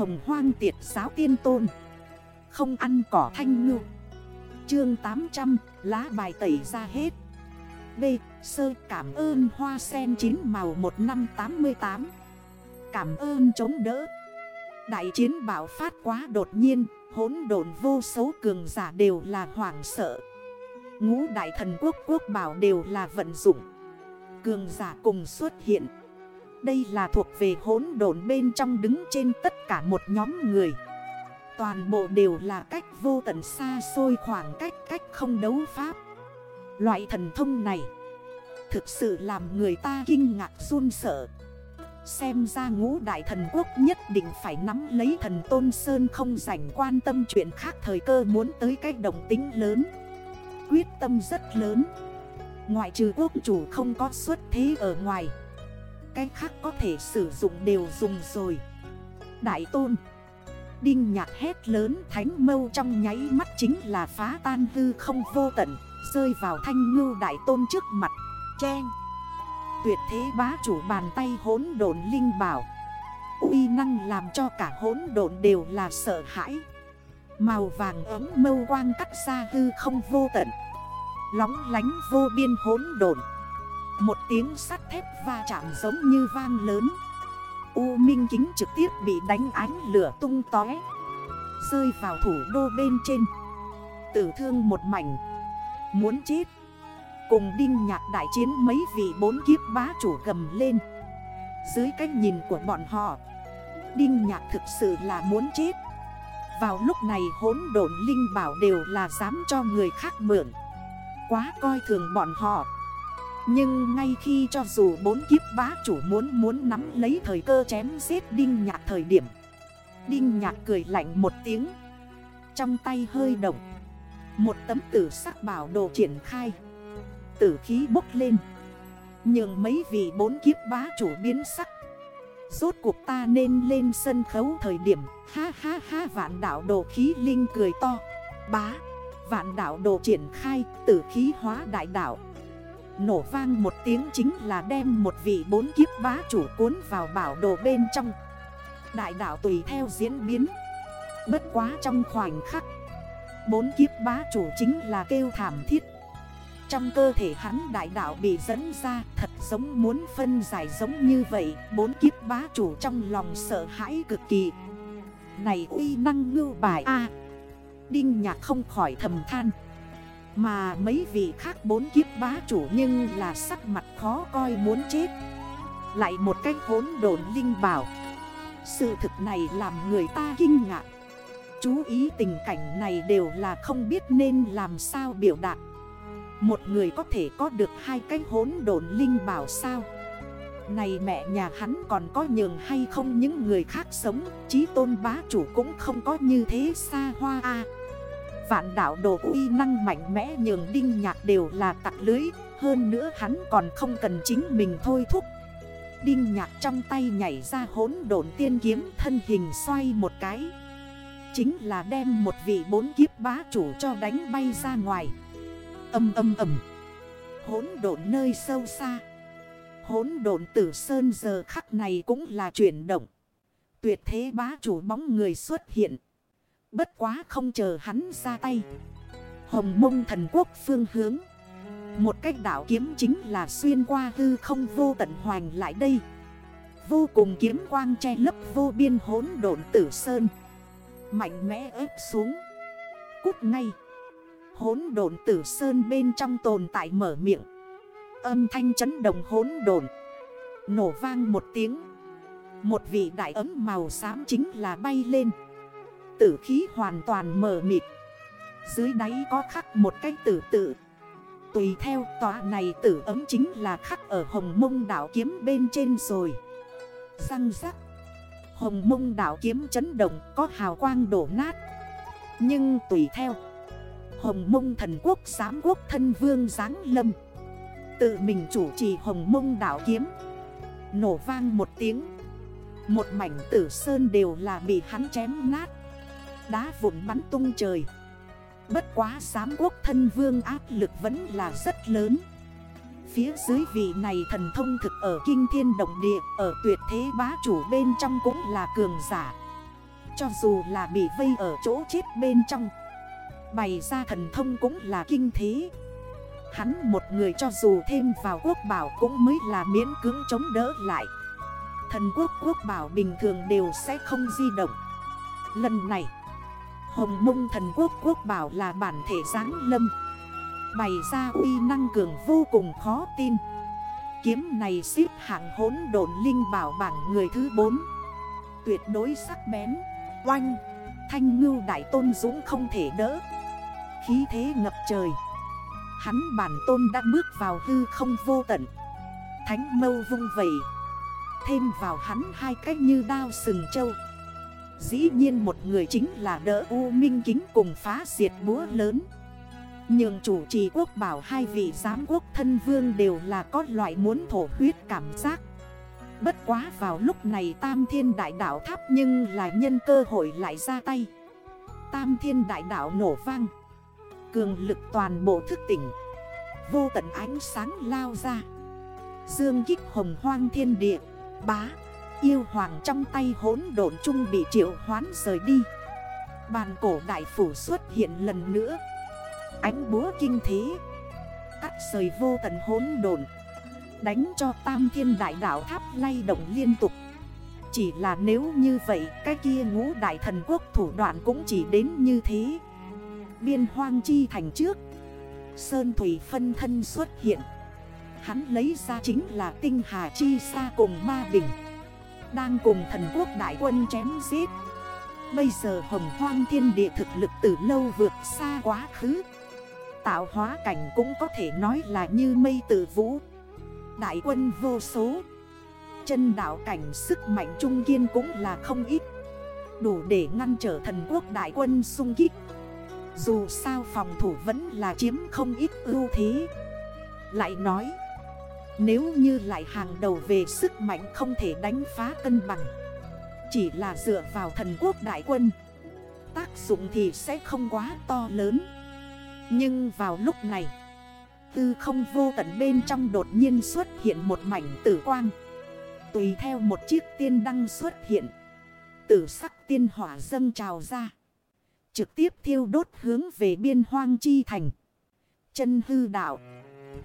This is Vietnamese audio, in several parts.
hồng hoang tiệt giáo tiên tôn. Không ăn cỏ thanh ngư. Chương 800 lá bài tẩy ra hết. B. Sơ cảm ơn hoa sen chín màu 1588 Cảm ơn chống đỡ. Đại chiến bảo phát quá đột nhiên Hốn độn vô số cường giả đều là hoảng sợ. Ngũ đại thần quốc quốc bảo đều là vận dụng. Cường giả cùng xuất hiện. Đây là thuộc về hỗn độn bên trong đứng trên tất cả một nhóm người. Toàn bộ đều là cách vô tận xa xôi khoảng cách cách không đấu pháp. Loại thần thông này Thực sự làm người ta kinh ngạc run sợ. Xem ra ngũ đại thần quốc nhất định phải nắm lấy thần Tôn Sơn không dành quan tâm chuyện khác thời cơ muốn tới cách đồng tính lớn. Quyết tâm rất lớn. Ngoại trừ quốc chủ không có xuất thế ở ngoài cái khác có thể sử dụng đều dùng rồi. Đại tôn. Đinh nhạc hét lớn thánh mâu trong nháy mắt chính là phá tan hư không vô tận, Rơi vào thanh ngưu đại tôn trước mặt. Chen Tuyệt thế bá chủ bàn tay hốn đồn linh bảo. Uy năng làm cho cả hốn độn đều là sợ hãi. Màu vàng ấm mâu quang cắt ra hư không vô tận. Lóng lánh vô biên hốn độn. Một tiếng sắt thép va chạm giống như vang lớn. U Minh Kính trực tiếp bị đánh ánh lửa tung tói Rơi vào thủ đô bên trên. Tử thương một mảnh. Muốn chết. Cùng đinh nhạc đại chiến mấy vị bốn kiếp bá chủ gầm lên. Dưới cách nhìn của bọn họ, Đinh nhạc thực sự là muốn chết. Vào lúc này hốn độn linh bảo đều là dám cho người khác mượn. Quá coi thường bọn họ. Nhưng ngay khi cho dù bốn kiếp bá chủ muốn muốn nắm lấy thời cơ chém giết Đinh Nhạc thời điểm, Đinh Nhạc cười lạnh một tiếng, Trong tay hơi động, Một tấm tử sắc bảo đồ triển khai, Tử khí bốc lên. Nhưng mấy vị bốn kiếp bá chủ biến sắc. Rốt cuộc ta nên lên sân khấu thời điểm. Ha ha ha, vạn đảo đồ khí linh cười to. Bá, Vạn đảo đồ triển khai, tử khí hóa đại đảo Nổ vang một tiếng chính là đem một vị bốn kiếp bá chủ cuốn vào bảo đồ bên trong. Đại đảo tùy theo diễn biến. Bất quá trong khoảnh khắc, Bốn kiếp bá chủ chính là kêu thảm thiết. Trong cơ thể hắn đại đảo bị dẫn ra, Thật giống muốn phân giải giống như vậy, Bốn kiếp bá chủ trong lòng sợ hãi cực kỳ. Này uy năng ngưu bài A. Đinh nhạc không khỏi thầm than. Mà mấy vị khác bốn kiếp bá chủ nhưng là sắc mặt khó coi muốn chết. Lại một cách hốn đồn linh bảo. Sự thực này làm người ta kinh ngạc. Chú ý tình cảnh này đều là không biết nên làm sao biểu đạt. Một người có thể có được hai cái hốn đồn linh bảo sao? Này mẹ nhà hắn còn có nhường hay không? Những người khác sống, Chí tôn bá chủ cũng không có như thế xa hoa a. Vạn đảo đồ uy năng mạnh mẽ nhường đinh nhạc đều là tặc lưới, Hơn nữa hắn còn không cần chính mình thôi thúc. Đinh nhạc trong tay nhảy ra hốn độn tiên kiếm, thân hình xoay một cái. Chính là đem một vị bốn kiếp bá chủ cho đánh bay ra ngoài. Âm âm âm. Hốn độn nơi sâu xa. Hốn độn tử sơn giờ khắc này cũng là chuyển động. Tuyệt thế bá chủ bóng người xuất hiện. Bất quá không chờ hắn ra tay. Hồng mông thần quốc phương hướng. Một cách đảo kiếm chính là xuyên qua hư không vô tận hoành lại đây. Vô cùng kiếm quang che lấp vô biên hốn độn tử sơn. Mạnh mẽ ép xuống. Cút ngay. Hốn độn tử sơn bên trong tồn tại mở miệng. Âm thanh chấn động hốn độn. Nổ vang một tiếng. Một vị đại ấm màu xám chính là bay lên tử khí hoàn toàn mờ mịt. Dưới đáy có khắc một cái tử tự. Tùy theo, tòa này tử ấm chính là khắc ở hồng mông đảo kiếm bên trên rồi. Răng rắc. Hồng mông đảo kiếm chấn động, có hào quang đổ nát. Nhưng tùy theo, Hồng mông thần quốc, giám quốc, thân vương, giáng lâm. Tự mình chủ trì hồng mông đảo kiếm. Nổ vang một tiếng. Một mảnh tử sơn đều là bị hắn chém nát đá vụn bắn tung trời. Bất quá giám quốc thân vương áp lực vẫn là rất lớn. Phía dưới vị này thần thông thực ở kinh thiên động địa, Ở tuyệt thế bá chủ bên trong cũng là cường giả. Cho dù là bị vây ở chỗ chết bên trong, Bày ra thần thông cũng là kinh thế. Hắn một người cho dù thêm vào quốc bảo cũng mới là miễn cưỡng chống đỡ lại. Thần quốc quốc bảo bình thường đều sẽ không di động. Lần này Hồng mông thần quốc quốc bảo là bản thể giáng lâm. Bày ra uy năng cường vô cùng khó tin. Kiếm này xếp hạng hốn độn linh bảo bảng người thứ 4 Tuyệt đối sắc bén, Oanh. Thanh ngưu đại tôn dũng không thể đỡ. Khí thế ngập trời. Hắn bản tôn đã bước vào hư không vô tận. Thánh mâu vung vẩy Thêm vào hắn hai cách như đao sừng châu Dĩ nhiên một người chính là đỡ U Minh Kính cùng phá diệt búa lớn. Nhường chủ trì quốc bảo hai vị giám quốc thân vương đều là có loại muốn thổ huyết cảm giác. Bất quá vào lúc này Tam Thiên Đại Đạo tháp nhưng là nhân cơ hội lại ra tay. Tam Thiên Đại Đạo nổ vang. Cường lực toàn bộ thức tỉnh. Vô tận ánh sáng lao ra. Dương kích hồng hoang thiên địa, Bá. Yêu hoàng trong tay hốn độn chung bị triệu hoán rời đi. Bàn cổ đại phủ xuất hiện lần nữa. Ánh búa kinh thế. Cắt rời vô tận hốn độn. Đánh cho tam thiên đại đảo tháp lay động liên tục. Chỉ là nếu như vậy, Cái kia ngũ đại thần quốc thủ đoạn cũng chỉ đến như thế. Biên hoang chi thành trước. Sơn Thủy phân thân xuất hiện. Hắn lấy ra chính là tinh hà chi xa cùng ma bình. Đang cùng thần quốc đại quân chém giết. Bây giờ hồng hoang thiên địa thực lực từ lâu vượt xa quá khứ. Tạo hóa cảnh cũng có thể nói là như mây tử vũ. Đại quân vô số. Chân đảo cảnh sức mạnh trung kiên cũng là không ít. Đủ để ngăn trở thần quốc đại quân sung kích. Dù sao phòng thủ vẫn là chiếm không ít ưu thế. Lại nói nếu như lại hàng đầu về sức mạnh không thể đánh phá cân bằng. Chỉ là dựa vào thần quốc đại quân. Tác dụng thì sẽ không quá to lớn. Nhưng vào lúc này, Tư không vô tận bên trong đột nhiên xuất hiện một mảnh tử quang. Tùy theo một chiếc tiên đăng xuất hiện, Tử sắc tiên hỏa dâng trào ra. Trực tiếp thiêu đốt hướng về biên hoang chi thành. Chân hư đạo.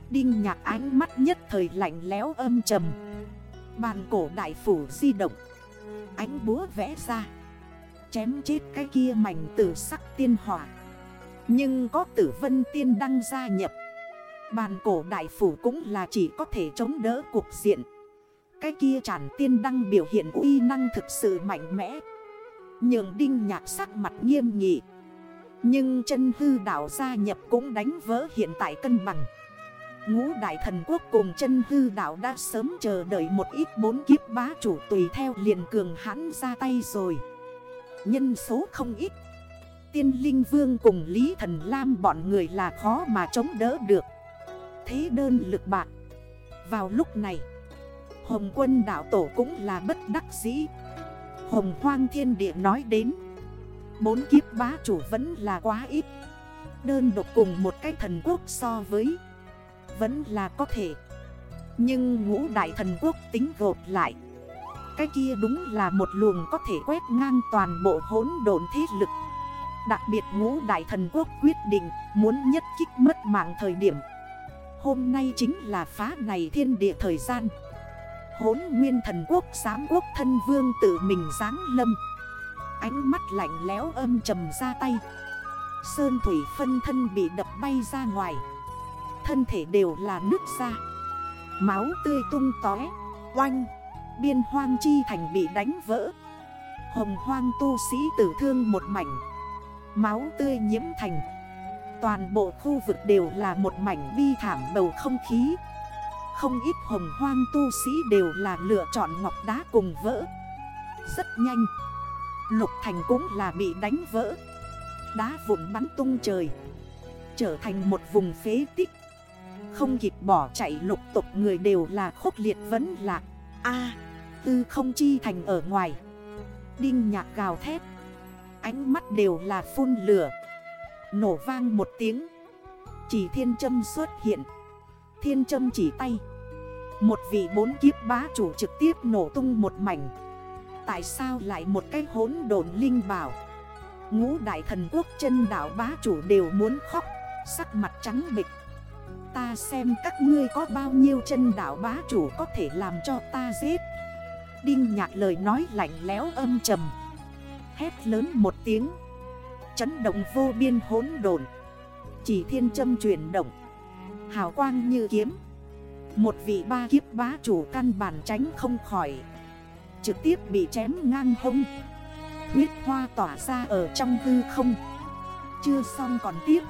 Đinh nhạc ánh mắt nhất thời lạnh lẽo âm trầm. Bàn cổ đại phủ di động. Ánh búa vẽ ra. Chém chết cái kia mảnh tử sắc tiên hỏa. Nhưng có tử vân tiên đăng gia nhập. Bàn cổ đại phủ cũng là chỉ có thể chống đỡ cuộc diện. Cái kia tràn tiên đăng biểu hiện uy năng thực sự mạnh mẽ. Nhường đinh nhạc sắc mặt nghiêm nghị. Nhưng chân hư đảo gia nhập cũng đánh vỡ hiện tại cân bằng. Ngũ đại thần quốc cùng chân hư đảo đã sớm chờ đợi một ít bốn kiếp bá chủ tùy theo liền cường hãn ra tay rồi. Nhân số không ít. Tiên linh vương cùng Lý Thần Lam bọn người là khó mà chống đỡ được. Thế đơn lực bạc. Vào lúc này, Hồng quân đảo tổ cũng là bất đắc dĩ. Hồng hoang thiên địa nói đến, Bốn kiếp bá chủ vẫn là quá ít. Đơn độc cùng một cái thần quốc so với vẫn là có thể. Nhưng ngũ đại thần quốc tính gộp lại. Cái kia đúng là một luồng có thể quét ngang toàn bộ hỗn độn thế lực. Đặc biệt ngũ đại thần quốc quyết định muốn nhất kích mất mạng thời điểm. Hôm nay chính là phá này thiên địa thời gian. Hốn nguyên thần quốc giám quốc thân vương tự mình giáng lâm. Ánh mắt lạnh lẽo âm trầm ra tay. Sơn thủy phân thân bị đập bay ra ngoài. Thân thể đều là nước ra Máu tươi tung tói Oanh, Biên hoang chi thành bị đánh vỡ. Hồng hoang tu sĩ tử thương một mảnh, Máu tươi nhiễm thành. Toàn bộ khu vực đều là một mảnh bi thảm bầu không khí. Không ít hồng hoang tu sĩ đều là lựa chọn ngọc đá cùng vỡ. Rất nhanh, Lục thành cũng là bị đánh vỡ. Đá vụn bắn tung trời, Trở thành một vùng phế tích. Không kịp bỏ chạy lục tục người đều là khốc liệt vấn lạc A, tư không chi thành ở ngoài. Đinh nhạc gào thét. Ánh mắt đều là phun lửa. Nổ vang một tiếng. Chỉ thiên châm xuất hiện. Thiên châm chỉ tay. Một vị bốn kiếp bá chủ trực tiếp nổ tung một mảnh. Tại sao lại một cái hốn đồn linh bảo? Ngũ đại thần quốc chân đảo bá chủ đều muốn khóc, Sắc mặt trắng bịch Ta xem các ngươi có bao nhiêu chân đảo bá chủ có thể làm cho ta giết. Đinh nhạc lời nói lạnh lẽo âm trầm. Hét lớn một tiếng. Chấn động vô biên hốn đồn Chỉ thiên châm chuyển động. Hào quang như kiếm. Một vị ba kiếp bá chủ căn bản tránh không khỏi. Trực tiếp bị chém ngang hông. Huyết hoa tỏa ra ở trong hư không. Chưa xong còn tiếp.